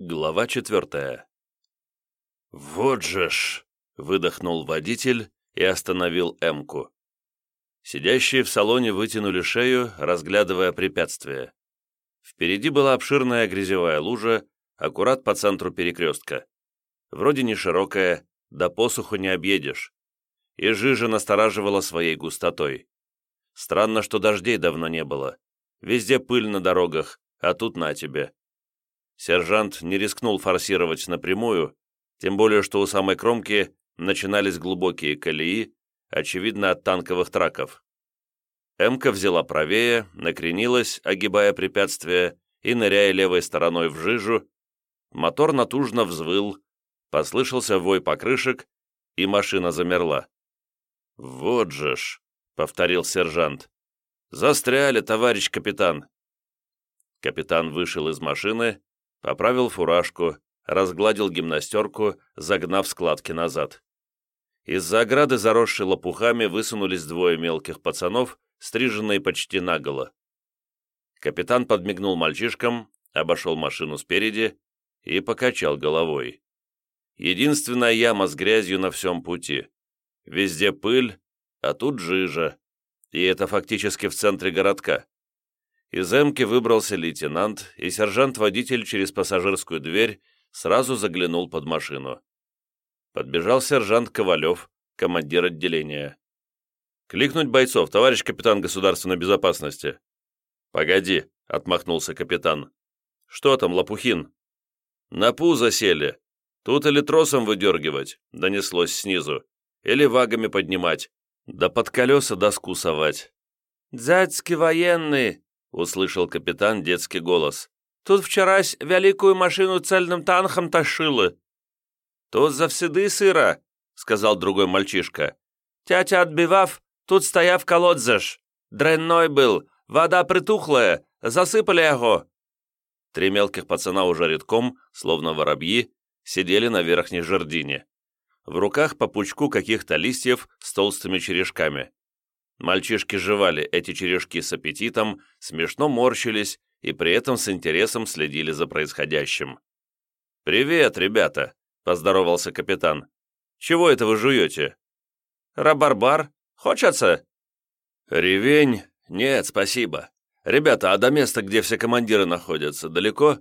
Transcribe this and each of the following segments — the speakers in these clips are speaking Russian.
Глава четвертая. «Вот же ж!» — выдохнул водитель и остановил Эмку. Сидящие в салоне вытянули шею, разглядывая препятствие. Впереди была обширная грязевая лужа, аккурат по центру перекрестка. Вроде не широкая, да посуху не объедешь. И жижа настораживала своей густотой. Странно, что дождей давно не было. Везде пыль на дорогах, а тут на тебе. Сержант не рискнул форсировать напрямую, тем более что у самой кромки начинались глубокие колеи, очевидно от танковых траков. Эмка взяла правее, накренилась, огибая препятствие и ныряя левой стороной в жижу. Мотор натужно взвыл, послышался вой покрышек, и машина замерла. «Вот же ж!» — повторил сержант. «Застряли, товарищ капитан!» Капитан вышел из машины, Поправил фуражку, разгладил гимнастерку, загнав складки назад. Из-за ограды, заросшей лопухами, высунулись двое мелких пацанов, стриженные почти наголо. Капитан подмигнул мальчишкам, обошел машину спереди и покачал головой. Единственная яма с грязью на всем пути. Везде пыль, а тут жижа. И это фактически в центре городка. Из эмки выбрался лейтенант, и сержант-водитель через пассажирскую дверь сразу заглянул под машину. Подбежал сержант Ковалев, командир отделения. «Кликнуть бойцов, товарищ капитан государственной безопасности». «Погоди», — отмахнулся капитан. «Что там, Лопухин?» «На пузо сели. Тут или тросом выдергивать», — донеслось снизу, «или вагами поднимать, да под колеса доску совать». «Дзядьки военные!» — услышал капитан детский голос. «Тут вчерась великую машину цельным танхом тащили». «Тут завседы сыра», — сказал другой мальчишка. «Тятя отбивав, тут стояв колодзеш. Дрянной был, вода притухлая, засыпали его». Три мелких пацана уже редком, словно воробьи, сидели на верхней жердине. В руках по пучку каких-то листьев с толстыми черешками. Мальчишки жевали эти черешки с аппетитом, смешно морщились и при этом с интересом следили за происходящим. «Привет, ребята!» — поздоровался капитан. «Чего это вы жуете?» «Рабарбар? Хочется?» «Ревень? Нет, спасибо. Ребята, а до места, где все командиры находятся, далеко?»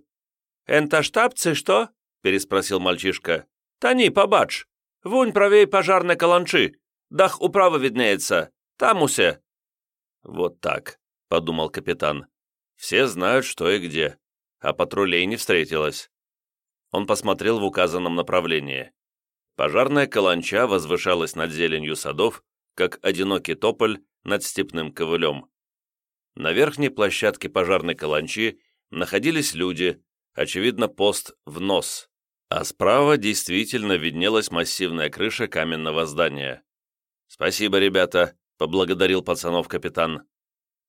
«Энта штабцы что?» — переспросил мальчишка. «Тани, побач. Вунь правей пожарной каланчи. Дах управа виднеется. Там усе». «Вот так», — подумал капитан. «Все знают, что и где, а патрулей не встретилось». Он посмотрел в указанном направлении. Пожарная каланча возвышалась над зеленью садов, как одинокий тополь над степным ковылем. На верхней площадке пожарной каланчи находились люди, очевидно, пост в нос, а справа действительно виднелась массивная крыша каменного здания. «Спасибо, ребята», — поблагодарил пацанов капитан.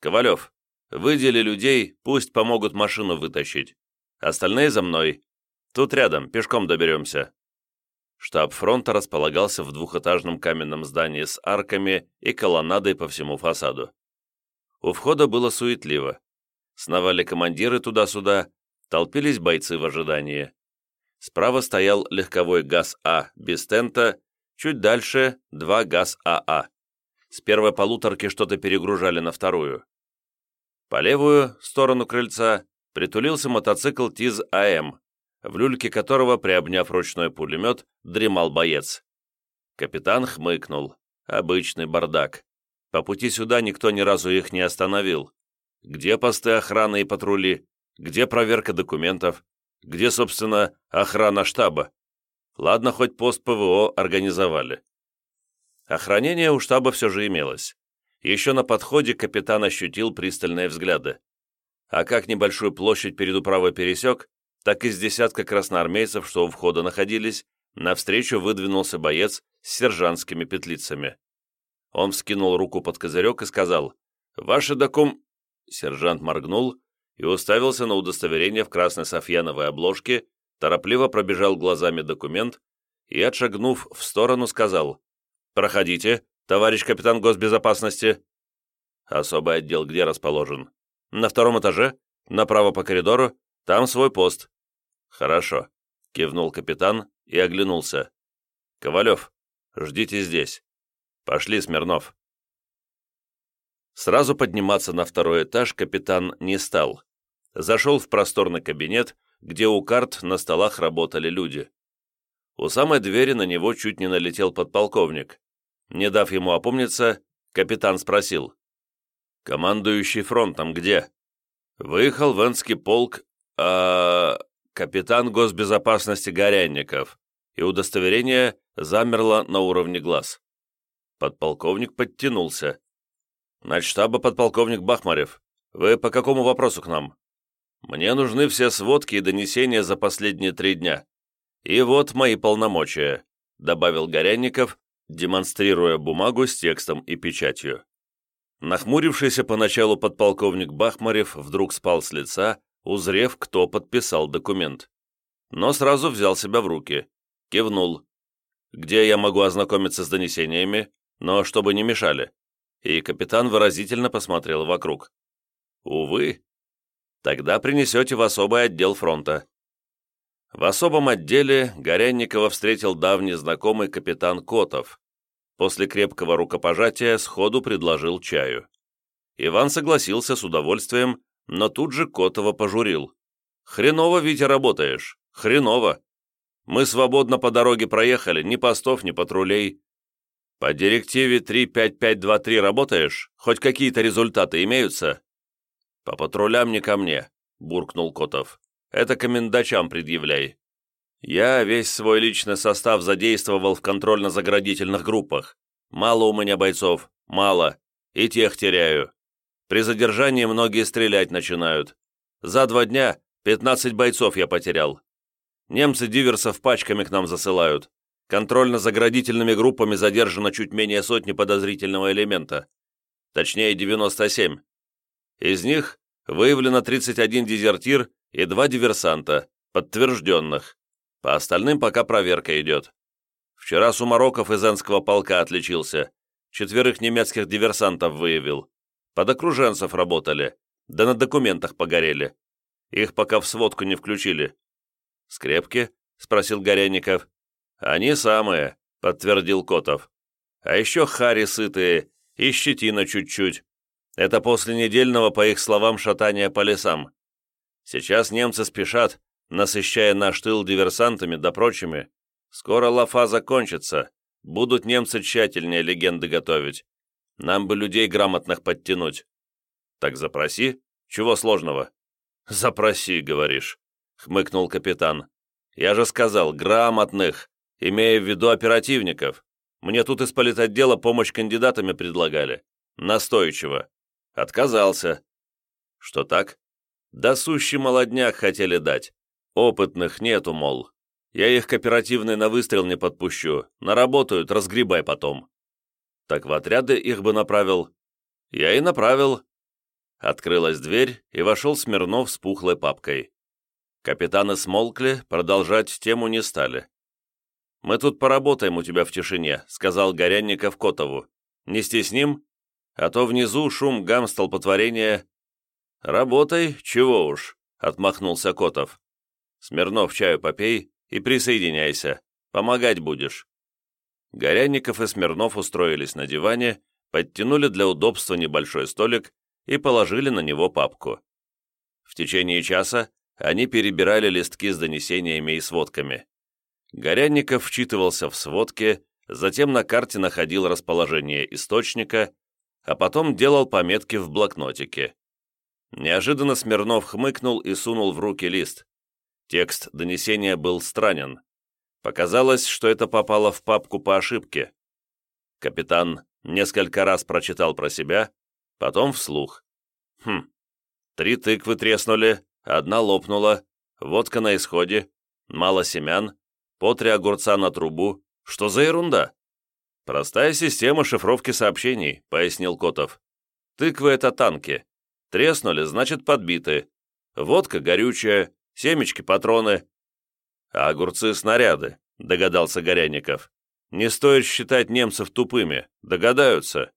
«Ковалев, выдели людей, пусть помогут машину вытащить. Остальные за мной. Тут рядом, пешком доберемся». Штаб фронта располагался в двухэтажном каменном здании с арками и колоннадой по всему фасаду. У входа было суетливо. Сновали командиры туда-сюда, толпились бойцы в ожидании. Справа стоял легковой ГАЗ-А без тента, чуть дальше — два ГАЗ-АА. С первой полуторки что-то перегружали на вторую. По левую сторону крыльца притулился мотоцикл ТИЗ-АМ, в люльке которого, приобняв ручной пулемет, дремал боец. Капитан хмыкнул. Обычный бардак. По пути сюда никто ни разу их не остановил. Где посты охраны и патрули? Где проверка документов? Где, собственно, охрана штаба? Ладно, хоть пост ПВО организовали. Охранение у штаба все же имелось. Еще на подходе капитан ощутил пристальные взгляды. А как небольшую площадь перед управой пересек, так из десятка красноармейцев, что у входа находились, навстречу выдвинулся боец с сержантскими петлицами. Он вскинул руку под козырек и сказал «Ваши докум...» Сержант моргнул и уставился на удостоверение в красной софьяновой обложке, торопливо пробежал глазами документ и, отшагнув в сторону, сказал «Проходите, товарищ капитан госбезопасности». Особый отдел где расположен? На втором этаже, направо по коридору, там свой пост. «Хорошо», — кивнул капитан и оглянулся. «Ковалев, ждите здесь. Пошли, Смирнов». Сразу подниматься на второй этаж капитан не стал. Зашел в просторный кабинет, где у карт на столах работали люди. У самой двери на него чуть не налетел подполковник. Не дав ему опомниться, капитан спросил. «Командующий фронтом где?» «Выехал в Энский полк, а капитан госбезопасности Горянников, и удостоверение замерло на уровне глаз. Подполковник подтянулся. «Начштаба подполковник Бахмарев, вы по какому вопросу к нам?» «Мне нужны все сводки и донесения за последние три дня. И вот мои полномочия», добавил Горянников, демонстрируя бумагу с текстом и печатью. Нахмурившийся поначалу подполковник Бахмарев вдруг спал с лица узрев, кто подписал документ. Но сразу взял себя в руки, кивнул. «Где я могу ознакомиться с донесениями, но чтобы не мешали?» И капитан выразительно посмотрел вокруг. «Увы. Тогда принесете в особый отдел фронта». В особом отделе Горянникова встретил давний знакомый капитан Котов. После крепкого рукопожатия сходу предложил чаю. Иван согласился с удовольствием но тут же Котова пожурил. «Хреново, Витя, работаешь. Хреново. Мы свободно по дороге проехали, ни постов, ни патрулей. По директиве 35523 работаешь? Хоть какие-то результаты имеются?» «По патрулям не ко мне», — буркнул Котов. «Это комендачам предъявляй. Я весь свой личный состав задействовал в контрольно-заградительных группах. Мало у меня бойцов, мало, и тех теряю. При задержании многие стрелять начинают. За два дня 15 бойцов я потерял. Немцы диверсов пачками к нам засылают. Контрольно-заградительными группами задержано чуть менее сотни подозрительного элемента. Точнее, 97. Из них выявлено 31 дезертир и два диверсанта, подтвержденных. По остальным пока проверка идет. Вчера Сумароков из Энского полка отличился. Четверых немецких диверсантов выявил. Под окруженцев работали, да на документах погорели. Их пока в сводку не включили». «Скрепки?» — спросил Горяников. «Они самые», — подтвердил Котов. «А еще хари сытые и щетина чуть-чуть. Это после недельного, по их словам, шатания по лесам. Сейчас немцы спешат, насыщая наш тыл диверсантами да прочими. Скоро лафа закончится. Будут немцы тщательнее легенды готовить. Нам бы людей грамотных подтянуть. Так запроси. Чего сложного? Запроси, говоришь, хмыкнул капитан. Я же сказал, грамотных, имея в виду оперативников. Мне тут из политотдела помощь кандидатами предлагали. Настойчиво. Отказался. Что так? Да сущий молодняк хотели дать. Опытных нету, мол. Я их кооперативный на выстрел не подпущу. Наработают, разгребай потом. Так в отряды их бы направил. Я и направил. Открылась дверь, и вошел Смирнов с пухлой папкой. Капитаны смолкли, продолжать тему не стали. «Мы тут поработаем у тебя в тишине», — сказал Горянников Котову. «Не стесним? А то внизу шум, гам, столпотворение». «Работай, чего уж», — отмахнулся Котов. «Смирнов, чаю попей и присоединяйся. Помогать будешь». Горянников и Смирнов устроились на диване, подтянули для удобства небольшой столик и положили на него папку. В течение часа они перебирали листки с донесениями и сводками. Горянников вчитывался в сводки, затем на карте находил расположение источника, а потом делал пометки в блокнотике. Неожиданно Смирнов хмыкнул и сунул в руки лист. Текст донесения был странен. Показалось, что это попало в папку по ошибке. Капитан несколько раз прочитал про себя, потом вслух. Хм, три тыквы треснули, одна лопнула, водка на исходе, мало семян, по три огурца на трубу. Что за ерунда? Простая система шифровки сообщений, пояснил Котов. Тыквы — это танки. Треснули, значит, подбиты. Водка горючая, семечки — патроны, а огурцы — снаряды», — догадался Горяников. «Не стоит считать немцев тупыми, догадаются.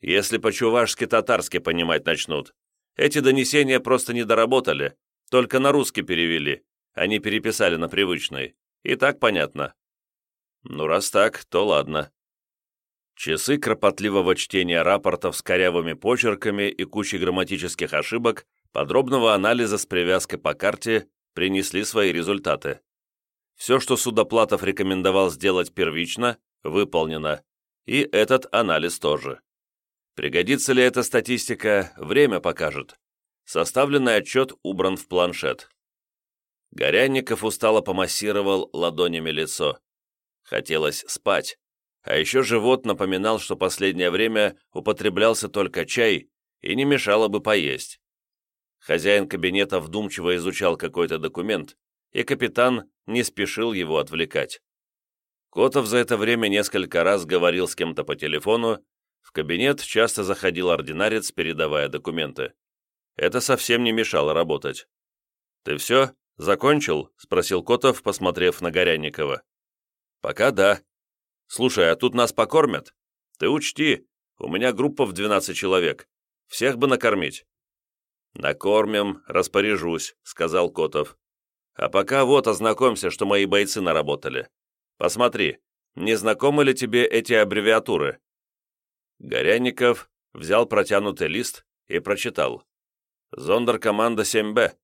Если по-чувашски татарски понимать начнут. Эти донесения просто не доработали, только на русский перевели, Они переписали на привычный. И так понятно. Ну, раз так, то ладно. Часы кропотливого чтения рапортов с корявыми почерками и кучей грамматических ошибок, подробного анализа с привязкой по карте принесли свои результаты. Все, что Судоплатов рекомендовал сделать первично, выполнено, и этот анализ тоже. Пригодится ли эта статистика, время покажет. Составленный отчет убран в планшет. Горянников устало помассировал ладонями лицо. Хотелось спать, а еще живот напоминал, что последнее время употреблялся только чай и не мешало бы поесть. Хозяин кабинета вдумчиво изучал какой-то документ, и капитан не спешил его отвлекать. Котов за это время несколько раз говорил с кем-то по телефону, в кабинет часто заходил ординарец, передавая документы. Это совсем не мешало работать. «Ты все? Закончил?» — спросил Котов, посмотрев на Горянникова. «Пока да. Слушай, а тут нас покормят? Ты учти, у меня группа в 12 человек. Всех бы накормить». «Накормим, распоряжусь», — сказал Котов. «А пока вот ознакомься, что мои бойцы наработали. Посмотри, не знакомы ли тебе эти аббревиатуры?» Горянников взял протянутый лист и прочитал. «Зондеркоманда 7Б.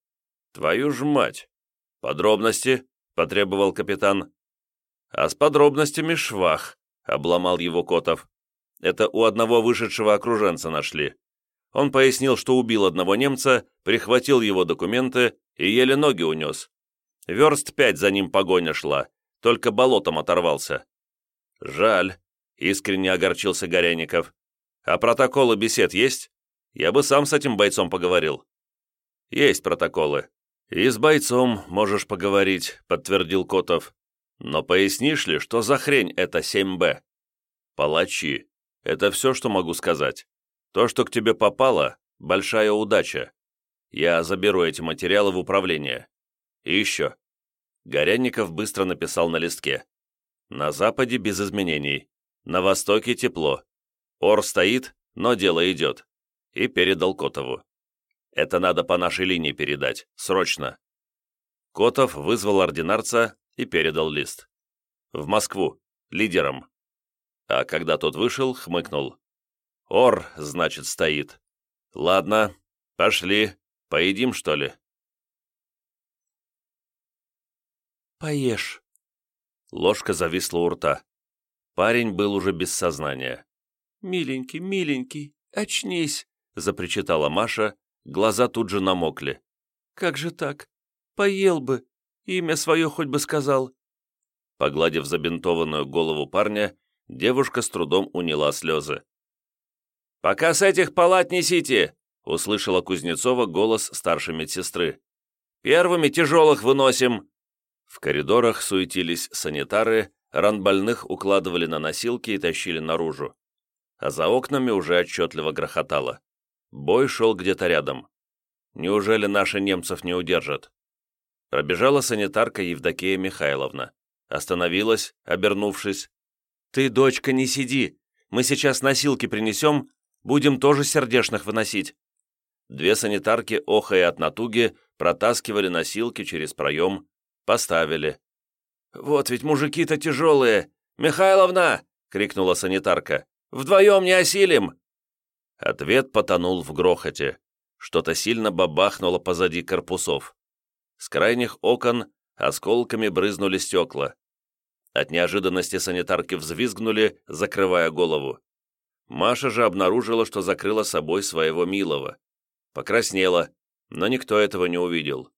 Твою ж мать! Подробности?» — потребовал капитан. «А с подробностями швах», — обломал его Котов. «Это у одного вышедшего окруженца нашли. Он пояснил, что убил одного немца, прихватил его документы и еле ноги унес. Верст пять за ним погоня шла, только болотом оторвался. Жаль, искренне огорчился Горяников. А протоколы бесед есть? Я бы сам с этим бойцом поговорил. Есть протоколы. И с бойцом можешь поговорить, подтвердил Котов. Но пояснишь ли, что за хрень это 7Б? Палачи. Это все, что могу сказать. То, что к тебе попало, большая удача. Я заберу эти материалы в управление. И еще. Горянников быстро написал на листке. На западе без изменений. На востоке тепло. Ор стоит, но дело идет. И передал Котову. Это надо по нашей линии передать. Срочно. Котов вызвал ординарца и передал лист. В Москву. Лидером. А когда тот вышел, хмыкнул. Ор, значит, стоит. Ладно, пошли, поедим, что ли?» «Поешь». Ложка зависла у рта. Парень был уже без сознания. «Миленький, миленький, очнись!» — запричитала Маша, глаза тут же намокли. «Как же так? Поел бы, имя свое хоть бы сказал». Погладив забинтованную голову парня, девушка с трудом уняла слезы. «Пока с этих палат несите!» — услышала Кузнецова голос старшей медсестры. «Первыми тяжелых выносим!» В коридорах суетились санитары, ран больных укладывали на носилки и тащили наружу. А за окнами уже отчетливо грохотало. Бой шел где-то рядом. Неужели наши немцев не удержат? Пробежала санитарка Евдокия Михайловна. Остановилась, обернувшись. «Ты, дочка, не сиди. Мы сейчас носилки принесем, Будем тоже сердешных выносить». Две санитарки, охая от натуги, протаскивали носилки через проем, поставили. «Вот ведь мужики-то тяжелые! Михайловна!» — крикнула санитарка. «Вдвоем не осилим!» Ответ потонул в грохоте. Что-то сильно бабахнуло позади корпусов. С крайних окон осколками брызнули стекла. От неожиданности санитарки взвизгнули, закрывая голову. Маша же обнаружила, что закрыла собой своего милого. Покраснела, но никто этого не увидел.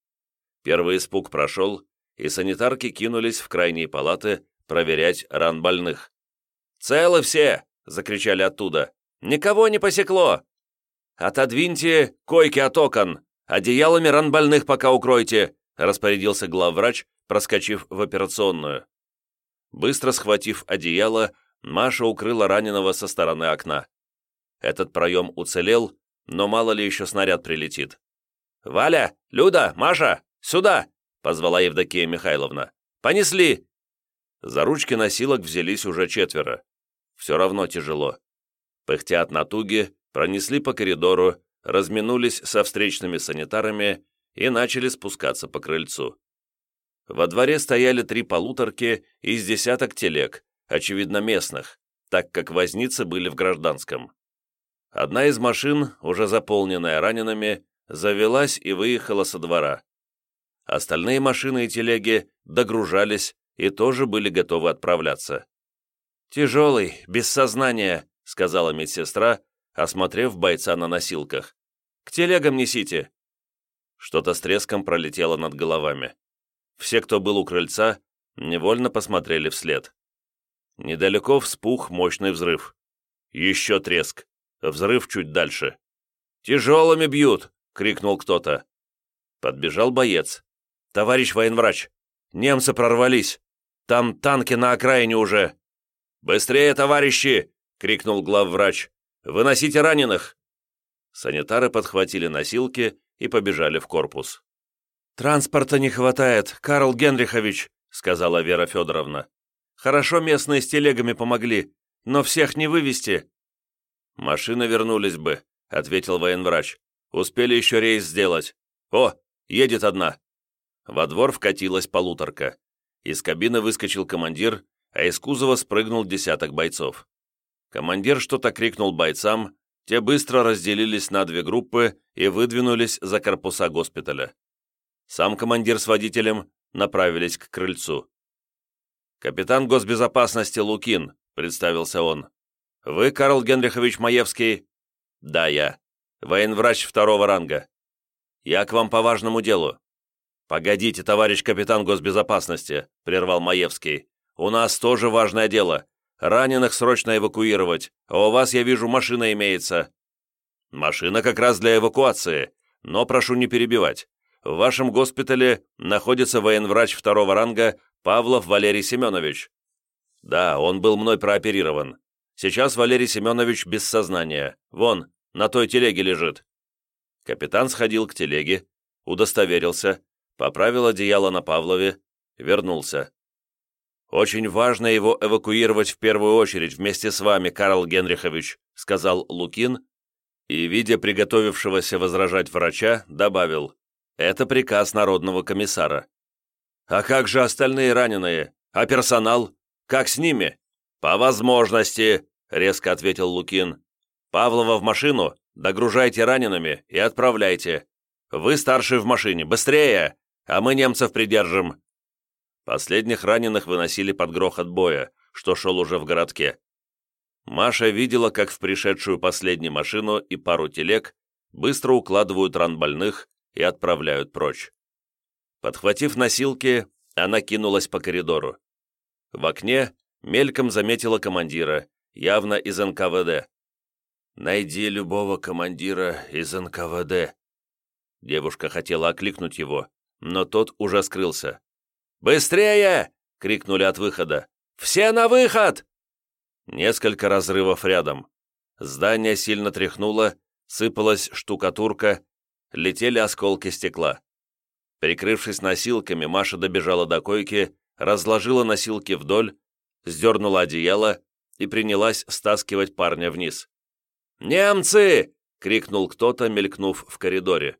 Первый испуг прошел, и санитарки кинулись в крайние палаты проверять ран больных. «Целы все!» — закричали оттуда. «Никого не посекло!» «Отодвиньте койки от окон! Одеялами ран больных пока укройте!» — распорядился главврач, проскочив в операционную. Быстро схватив одеяло, Маша укрыла раненого со стороны окна. Этот проем уцелел, но мало ли еще снаряд прилетит. «Валя! Люда! Маша! Сюда!» — позвала Евдокия Михайловна. «Понесли!» За ручки носилок взялись уже четверо. Все равно тяжело. Пыхтя от натуги, пронесли по коридору, разминулись со встречными санитарами и начали спускаться по крыльцу. Во дворе стояли три полуторки из десяток телег, очевидно местных, так как возницы были в гражданском. Одна из машин, уже заполненная ранеными, завелась и выехала со двора. Остальные машины и телеги догружались и тоже были готовы отправляться. «Тяжелый, без сознания», — сказала медсестра, осмотрев бойца на носилках. «К телегам несите!» Что-то с треском пролетело над головами. Все, кто был у крыльца, невольно посмотрели вслед. Недалеко вспух мощный взрыв. Еще треск. Взрыв чуть дальше. «Тяжелыми бьют!» — крикнул кто-то. Подбежал боец. «Товарищ военврач, немцы прорвались! Там танки на окраине уже!» «Быстрее, товарищи!» — крикнул главврач. «Выносите раненых!» Санитары подхватили носилки и побежали в корпус. «Транспорта не хватает, Карл Генрихович», — сказала Вера Федоровна. «Хорошо местные с телегами помогли, но всех не вывести». «Машины вернулись бы», — ответил военврач. «Успели еще рейс сделать. О, едет одна». Во двор вкатилась полуторка. Из кабины выскочил командир, а из кузова спрыгнул десяток бойцов. Командир что-то крикнул бойцам, те быстро разделились на две группы и выдвинулись за корпуса госпиталя. Сам командир с водителем направились к крыльцу. «Капитан госбезопасности Лукин», — представился он. «Вы, Карл Генрихович Маевский?» «Да, я. Военврач второго ранга. Я к вам по важному делу». «Погодите, товарищ капитан госбезопасности», — прервал Маевский. «У нас тоже важное дело. Раненых срочно эвакуировать, а у вас, я вижу, машина имеется». «Машина как раз для эвакуации, но прошу не перебивать. В вашем госпитале находится военврач второго ранга Павлов Валерий Семенович. Да, он был мной прооперирован. Сейчас Валерий Семенович без сознания. Вон, на той телеге лежит. Капитан сходил к телеге, удостоверился, поправил одеяло на Павлове, вернулся. «Очень важно его эвакуировать в первую очередь вместе с вами, Карл Генрихович», сказал Лукин, и, видя приготовившегося возражать врача, добавил, это приказ народного комиссара. А как же остальные раненые? А персонал? Как с ними? По возможности, резко ответил Лукин. Павлова в машину, догружайте ранеными и отправляйте. Вы старший в машине, быстрее, а мы немцев придержим. Последних раненых выносили под грохот боя, что шел уже в городке. Маша видела, как в пришедшую последнюю машину и пару телег быстро укладывают ран больных и отправляют прочь. Подхватив носилки, она кинулась по коридору. В окне мельком заметила командира, явно из НКВД. «Найди любого командира из НКВД». Девушка хотела окликнуть его, но тот уже скрылся. «Быстрее!» — крикнули от выхода. «Все на выход!» Несколько разрывов рядом. Здание сильно тряхнуло, сыпалась штукатурка, летели осколки стекла. Прикрывшись носилками, Маша добежала до койки, разложила носилки вдоль, сдернула одеяло и принялась стаскивать парня вниз. «Немцы!» — крикнул кто-то, мелькнув в коридоре.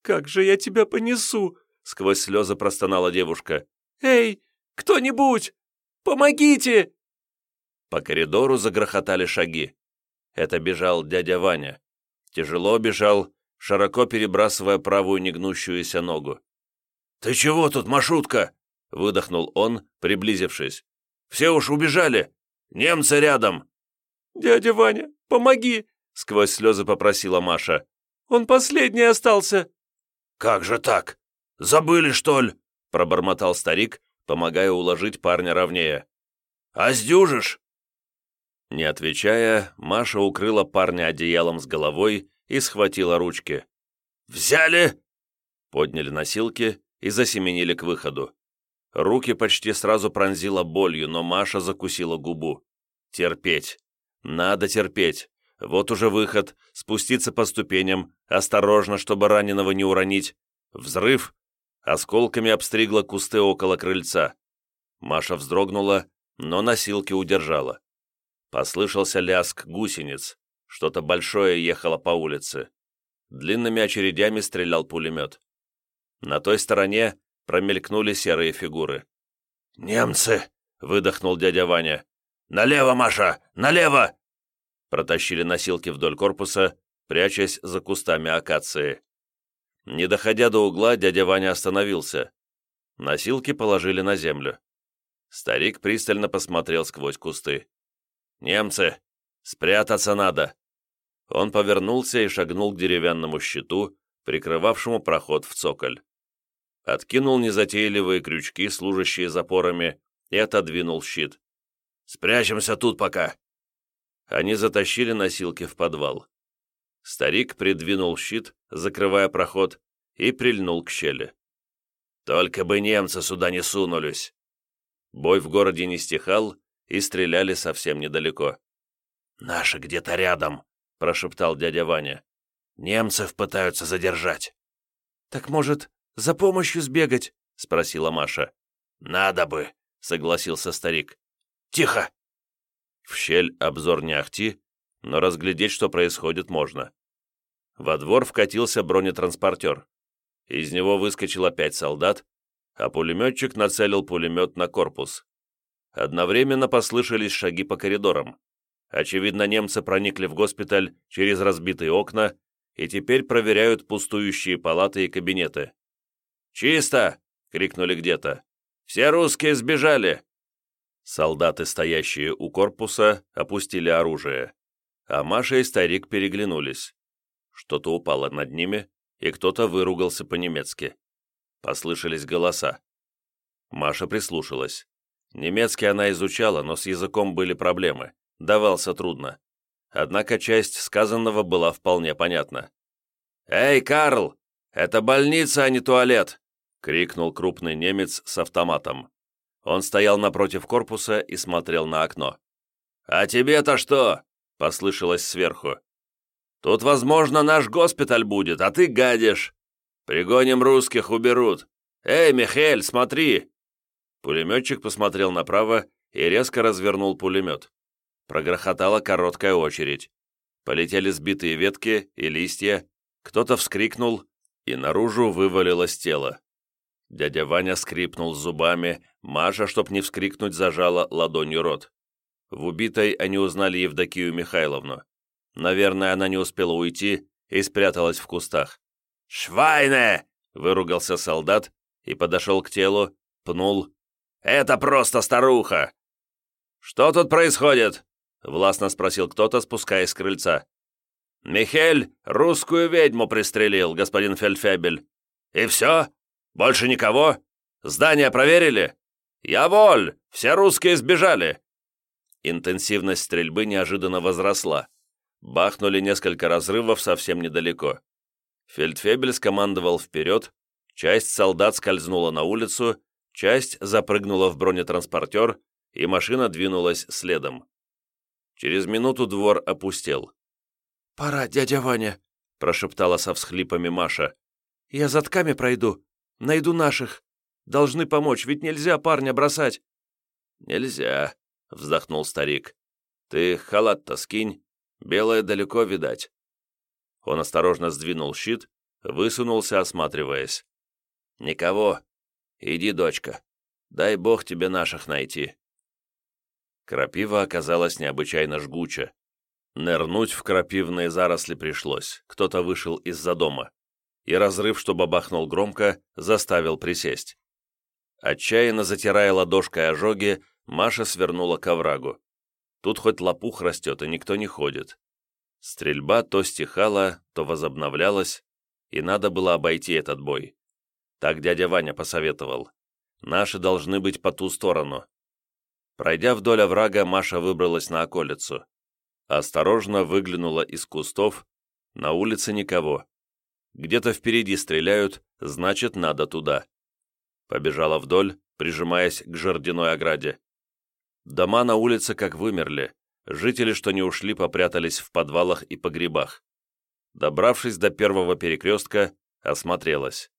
«Как же я тебя понесу?» — сквозь слезы простонала девушка. «Эй, кто-нибудь! Помогите!» По коридору загрохотали шаги. Это бежал дядя Ваня. Тяжело бежал, широко перебрасывая правую негнущуюся ногу. «Ты чего тут, Машутка?» — выдохнул он, приблизившись. «Все уж убежали! Немцы рядом!» «Дядя Ваня, помоги!» — сквозь слезы попросила Маша. «Он последний остался!» «Как же так? Забыли, что ли?» — пробормотал старик, помогая уложить парня ровнее. «А сдюжишь?» Не отвечая, Маша укрыла парня одеялом с головой и схватила ручки. «Взяли!» Подняли носилки и засеменили к выходу. Руки почти сразу пронзила болью, но Маша закусила губу. «Терпеть! Надо терпеть! Вот уже выход, спуститься по ступеням, осторожно, чтобы раненого не уронить. Взрыв! Осколками обстригла кусты около крыльца. Маша вздрогнула, но носилки удержала. Послышался ляск гусениц. Что-то большое ехало по улице. Длинными очередями стрелял пулемет. На той стороне промелькнули серые фигуры. «Немцы!» — выдохнул дядя Ваня. «Налево, Маша! Налево!» Протащили носилки вдоль корпуса, прячась за кустами акации. Не доходя до угла, дядя Ваня остановился. Носилки положили на землю. Старик пристально посмотрел сквозь кусты. «Немцы! Спрятаться надо!» Он повернулся и шагнул к деревянному щиту, прикрывавшему проход в цоколь. Откинул незатейливые крючки, служащие запорами, и отодвинул щит. «Спрячемся тут пока!» Они затащили носилки в подвал. Старик придвинул щит, закрывая проход, и прильнул к щели. «Только бы немцы сюда не сунулись!» Бой в городе не стихал, и стреляли совсем недалеко. «Наши где-то рядом», — прошептал дядя Ваня. «Немцев пытаются задержать». «Так, может, за помощью сбегать?» — спросила Маша. «Надо бы», — согласился старик. «Тихо!» В щель обзор не ахти, но разглядеть, что происходит, можно. Во двор вкатился бронетранспортер. Из него выскочило пять солдат, а пулеметчик нацелил пулемет на корпус. Одновременно послышались шаги по коридорам. Очевидно, немцы проникли в госпиталь через разбитые окна и теперь проверяют пустующие палаты и кабинеты. «Чисто!» — крикнули где-то. «Все русские сбежали!» Солдаты, стоящие у корпуса, опустили оружие, а Маша и старик переглянулись. Что-то упало над ними, и кто-то выругался по-немецки. Послышались голоса. Маша прислушалась. Немецкий она изучала, но с языком были проблемы, давался трудно. Однако часть сказанного была вполне понятна. «Эй, Карл, это больница, а не туалет!» — крикнул крупный немец с автоматом. Он стоял напротив корпуса и смотрел на окно. «А тебе-то что?» — послышалось сверху. «Тут, возможно, наш госпиталь будет, а ты гадишь. Пригоним русских, уберут. Эй, Михель, смотри!» Пулеметчик посмотрел направо и резко развернул пулемет. Прогрохотала короткая очередь. Полетели сбитые ветки и листья, кто-то вскрикнул, и наружу вывалилось тело. Дядя Ваня скрипнул зубами, Маша, чтоб не вскрикнуть, зажала ладонью рот. В убитой они узнали Евдокию Михайловну. Наверное, она не успела уйти и спряталась в кустах. «Швайне!» — выругался солдат и подошел к телу, пнул, это просто старуха!» «Что тут происходит?» — властно спросил кто-то, спускаясь с крыльца. «Михель русскую ведьму пристрелил, господин Фельдфебель. И все? Больше никого? Здание проверили? Я воль! Все русские сбежали!» Интенсивность стрельбы неожиданно возросла. Бахнули несколько разрывов совсем недалеко. Фельдфебель скомандовал вперед, часть солдат скользнула на улицу, Часть запрыгнула в бронетранспортер, и машина двинулась следом. Через минуту двор опустел. «Пора, дядя Ваня», — прошептала со всхлипами Маша. «Я затками пройду. Найду наших. Должны помочь, ведь нельзя парня бросать». «Нельзя», — вздохнул старик. «Ты халат-то скинь, белое далеко видать». Он осторожно сдвинул щит, высунулся, осматриваясь. «Никого, Иди, дочка. Дай бог тебе наших найти». Крапива оказалась необычайно жгуча. Нырнуть в крапивные заросли пришлось. Кто-то вышел из-за дома. И разрыв, что бабахнул громко, заставил присесть. Отчаянно затирая ладошкой ожоги, Маша свернула к оврагу. Тут хоть лопух растет, и никто не ходит. Стрельба то стихала, то возобновлялась, и надо было обойти этот бой. Так дядя Ваня посоветовал. Наши должны быть по ту сторону. Пройдя вдоль оврага, Маша выбралась на околицу. Осторожно выглянула из кустов. На улице никого. Где-то впереди стреляют, значит, надо туда. Побежала вдоль, прижимаясь к жердяной ограде. Дома на улице как вымерли. Жители, что не ушли, попрятались в подвалах и погребах. Добравшись до первого перекрестка, осмотрелась.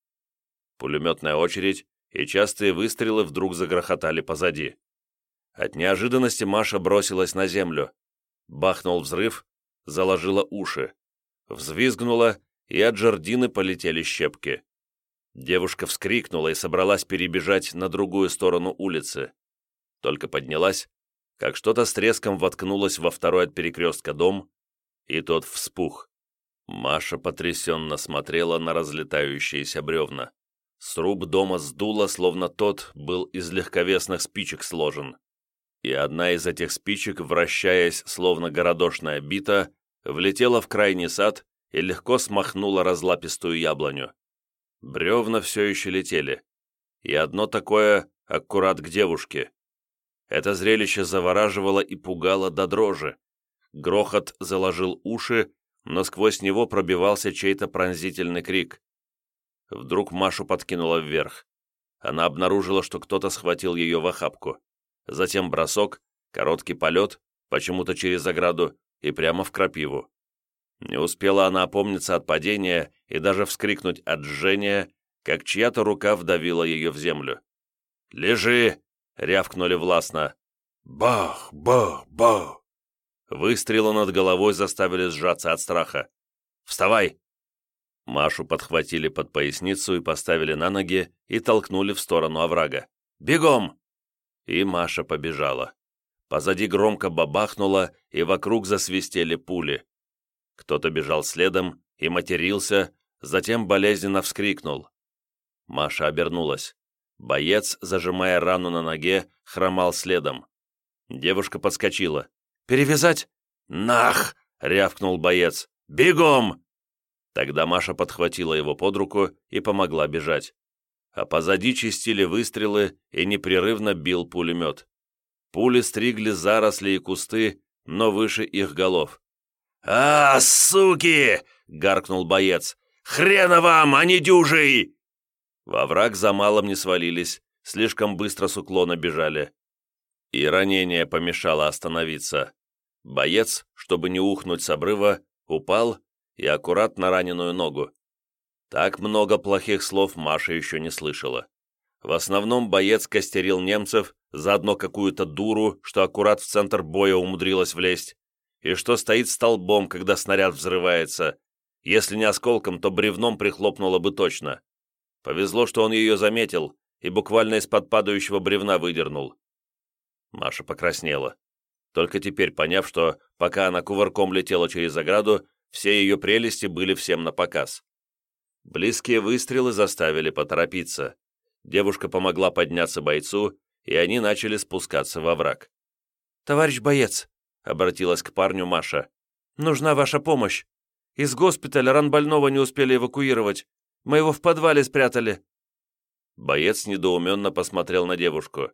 Пулеметная очередь и частые выстрелы вдруг загрохотали позади. От неожиданности Маша бросилась на землю. Бахнул взрыв, заложила уши. Взвизгнула, и от жердины полетели щепки. Девушка вскрикнула и собралась перебежать на другую сторону улицы. Только поднялась, как что-то с треском воткнулось во второй от перекрестка дом, и тот вспух. Маша потрясенно смотрела на разлетающиеся бревна. Сруб дома сдуло, словно тот был из легковесных спичек сложен. И одна из этих спичек, вращаясь, словно городошная бита, влетела в крайний сад и легко смахнула разлапистую яблоню. Бревна все еще летели. И одно такое аккурат к девушке. Это зрелище завораживало и пугало до дрожи. Грохот заложил уши, но сквозь него пробивался чей-то пронзительный крик. Вдруг Машу подкинуло вверх. Она обнаружила, что кто-то схватил ее в охапку. Затем бросок, короткий полет, почему-то через ограду, и прямо в крапиву. Не успела она опомниться от падения и даже вскрикнуть от жжения, как чья-то рука вдавила ее в землю. «Лежи!» — рявкнули властно. «Бах! Бах! Бах!» Выстрелы над головой заставили сжаться от страха. «Вставай!» Машу подхватили под поясницу и поставили на ноги и толкнули в сторону оврага. «Бегом!» И Маша побежала. Позади громко бабахнуло, и вокруг засвистели пули. Кто-то бежал следом и матерился, затем болезненно вскрикнул. Маша обернулась. Боец, зажимая рану на ноге, хромал следом. Девушка подскочила. «Перевязать?» «Нах!» — рявкнул боец. «Бегом!» Тогда Маша подхватила его под руку и помогла бежать. А позади чистили выстрелы и непрерывно бил пулемет. Пули стригли заросли и кусты, но выше их голов. «А, суки!» — гаркнул боец. «Хрена вам, а не дюжий!» Во враг за малым не свалились, слишком быстро с уклона бежали. И ранение помешало остановиться. Боец, чтобы не ухнуть с обрыва, упал и аккуратно раненую ногу. Так много плохих слов Маша еще не слышала. В основном боец костерил немцев, заодно какую-то дуру, что аккурат в центр боя умудрилась влезть, и что стоит столбом, когда снаряд взрывается. Если не осколком, то бревном прихлопнуло бы точно. Повезло, что он ее заметил и буквально из-под падающего бревна выдернул. Маша покраснела. Только теперь поняв, что, пока она кувырком летела через ограду, все ее прелести были всем на показ. Близкие выстрелы заставили поторопиться. Девушка помогла подняться бойцу, и они начали спускаться во враг. «Товарищ боец, обратилась к парню Маша. «Нужна ваша помощь. Из госпиталя ран больного не успели эвакуировать. Мы его в подвале спрятали». Боец недоуменно посмотрел на девушку.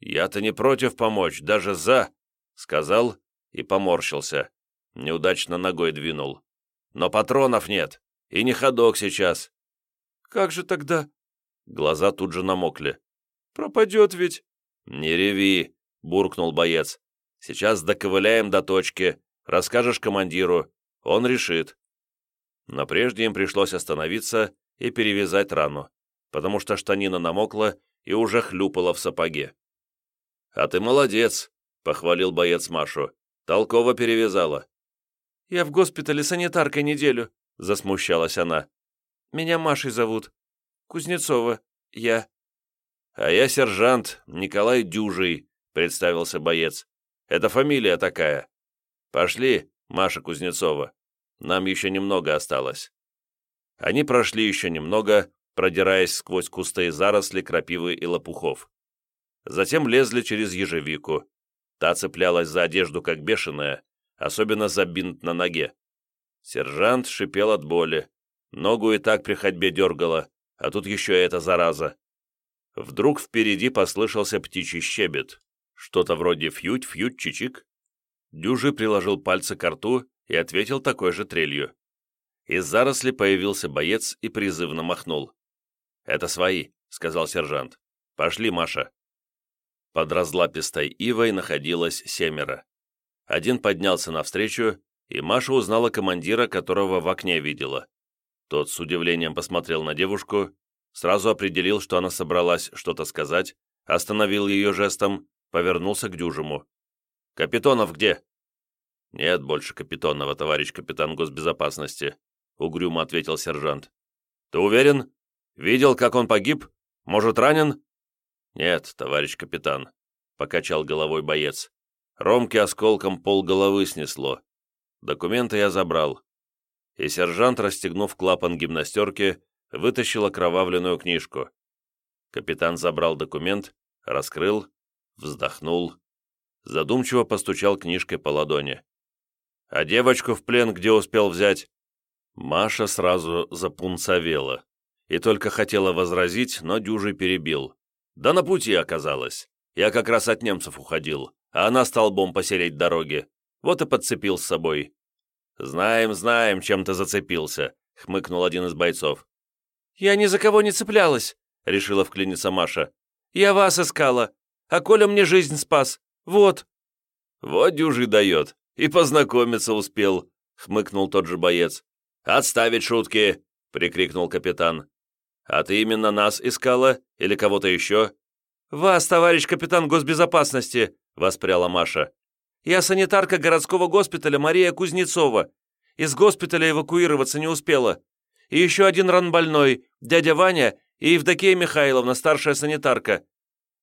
«Я-то не против помочь, даже за», — сказал и поморщился. Неудачно ногой двинул. «Но патронов нет, и не ходок сейчас». «Как же тогда?» Глаза тут же намокли. «Пропадет ведь». «Не реви», — буркнул боец. Сейчас доковыляем до точки, расскажешь командиру, он решит». Но прежде им пришлось остановиться и перевязать рану, потому что штанина намокла и уже хлюпала в сапоге. «А ты молодец», — похвалил боец Машу. «Толково перевязала». «Я в госпитале санитаркой неделю», — засмущалась она. «Меня Машей зовут. Кузнецова. Я». «А я сержант Николай Дюжий», — представился боец. Это фамилия такая. Пошли, Маша Кузнецова. Нам еще немного осталось». Они прошли еще немного, продираясь сквозь кусты и заросли крапивы и лопухов. Затем лезли через ежевику. Та цеплялась за одежду, как бешеная, особенно за бинт на ноге. Сержант шипел от боли. Ногу и так при ходьбе дергала, а тут еще эта зараза. Вдруг впереди послышался птичий щебет. Что-то вроде «фьють-фьють-чичик». Дюжи приложил пальцы к рту и ответил такой же трелью. Из заросли появился боец и призывно махнул. «Это свои», — сказал сержант. «Пошли, Маша». Под разлапистой ивой находилось семеро. Один поднялся навстречу, и Маша узнала командира, которого в окне видела. Тот с удивлением посмотрел на девушку, сразу определил, что она собралась что-то сказать, остановил ее жестом повернулся к Дюжему. «Капитонов где?» «Нет больше Капитонова, товарищ капитан госбезопасности», — угрюмо ответил сержант. «Ты уверен?» Видел, как он погиб? Может, ранен?» «Нет, товарищ капитан», — покачал головой боец. Ромке осколком пол головы снесло. Документы я забрал. И сержант, расстегнув клапан гимнастерки, вытащил окровавленную книжку. Капитан забрал документ, раскрыл, вздохнул, задумчиво постучал книжкой по ладони. «А девочку в плен где успел взять?» Маша сразу запунцовела и только хотела возразить, но дюжий перебил. «Да на пути оказалось. Я как раз от немцев уходил, а она столбом посереть дороги. Вот и подцепил с собой». «Знаем, знаем, чем ты зацепился», — хмыкнул один из бойцов. «Я ни за кого не цеплялась», — решила вклиниться Маша. «Я вас искала, а Коля мне жизнь спас. Вот». «Вот дюжий дает, и познакомиться успел», — хмыкнул тот же боец. «Отставить шутки!» — прикрикнул капитан. «А ты именно нас искала или кого-то еще?» «Вас, товарищ капитан госбезопасности!» — воспряла Маша. «Я санитарка городского госпиталя Мария Кузнецова. Из госпиталя эвакуироваться не успела. И еще один ранбольной, дядя Ваня и Евдокия Михайловна, старшая санитарка.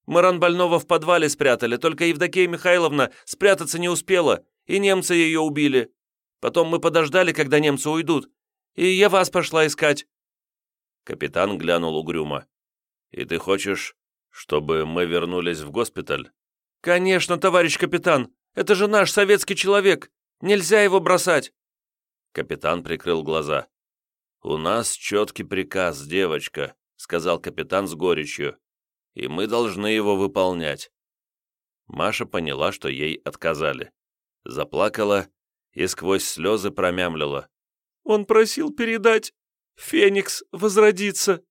Мы ранбольного в подвале спрятали, только Евдокия Михайловна спрятаться не успела, и немцы ее убили. Потом мы подождали, когда немцы уйдут, и я вас пошла искать». Капитан глянул угрюмо. «И ты хочешь, чтобы мы вернулись в госпиталь?» «Конечно, товарищ капитан! Это же наш советский человек! Нельзя его бросать!» Капитан прикрыл глаза. «У нас четкий приказ, девочка», — сказал капитан с горечью, «и мы должны его выполнять». Маша поняла, что ей отказали. Заплакала и сквозь слезы промямлила. «Он просил передать. Феникс возродится».